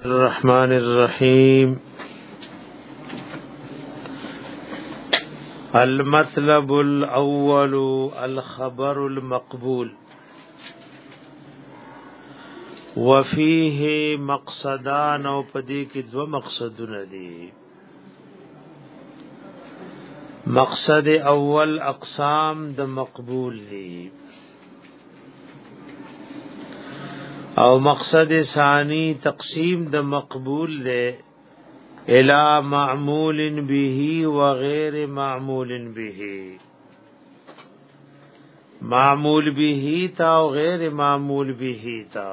الرحمن الرحیم المطلب الاول الخبر المقبول وفيه مقصدان او پدې کې دوه مقصدونه دي مقصد اول اقسام د مقبول دي او مقصد ثانی تقسیم د مقبول له الا معمول به و غیر معمول به معمول به تا او غیر معمول به تا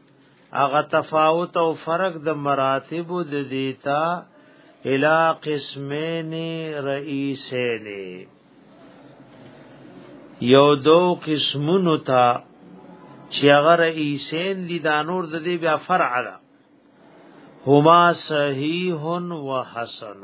هغه تفاوت او فرق د مراتب د دیتا الى قسمین رئیسین یو دو قسمونو تا چې هغه رئیسین دي دا نور د دې بیا فرع ده هما صحیح و حسن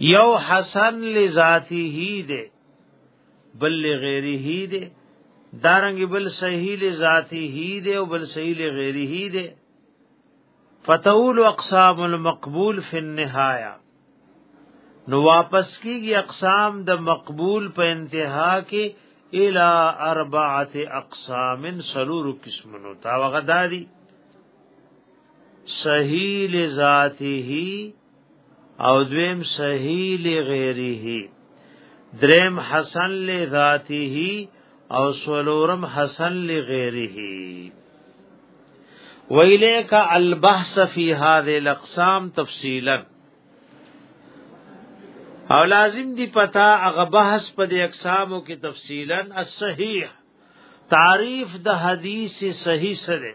یو حسن لذاته ده بل لغیره ده دارنګ بل صحیح لذاته ده او بل صحیح لغیره ده فتول اقسام المقبول فی النهایه نو واپس کیږي اقسام د مقبول په انتها کې الى اربعه اقسام سلور قسمونو تا وغداري صحیح لذاته او دویم صحیح لغیره دریم حسن لذاته او سولورم حسن لغیره ویلیک البحث فی هذه الاقسام تفصیلا او لازم دی پتا هغه بحث په دې اقسامو کې تفصیلا الصحیح تعریف د حدیث صحیح سره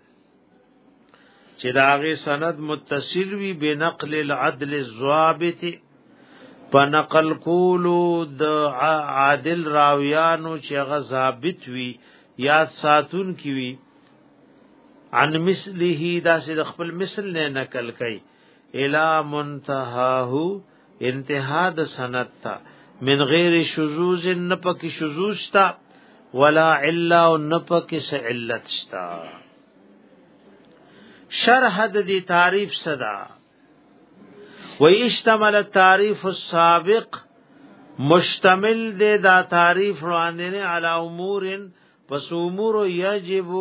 چې داغه سند متصل وی بنقل العدل الضابط په نقل کولو د عادل راویانو چې هغه ضابط وی یاد ساتون کی وی عن مثله دا سید خپل مثل نه نقل کړي الا منتهاه انتها د سند تا من غیر شذوز نه پکې شذوز تا ولا علا نه پکې س علت شتا شرح د دې تعریف صدا و اشتمل التعریف السابق مشتمل دې دا تعریف روانه نه علی امور پس امور یجب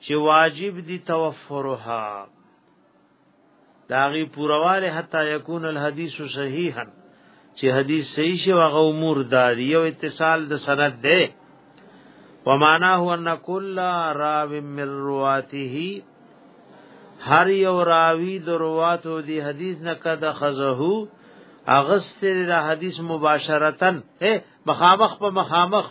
چې واجب دي توفرها داغي پورواله حتا یکون الحدیث صحیحا چې حدیث صحیح شي هغه امور دادی یو اتصال د سند ده ومعناه ان کل راو من رواته هر یو راوی درواتو دی حدیث نه کده خزه اغست د حدیث مباشرتن مخامخ په مخامخ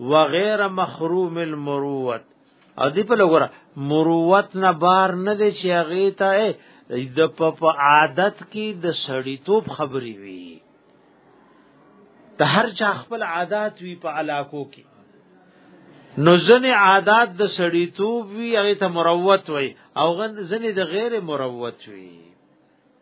وغیر مخروم المروت او دی په لګره مروت نه بار نه دی چې هغه ته د په عادت کې د سړیتوب خبري وي د هر چا خپل عادت وي په علاقو کې نو ځنې عادت د سړیتوب وي هغه ته مروت وي او ځنې د غیر مروت وي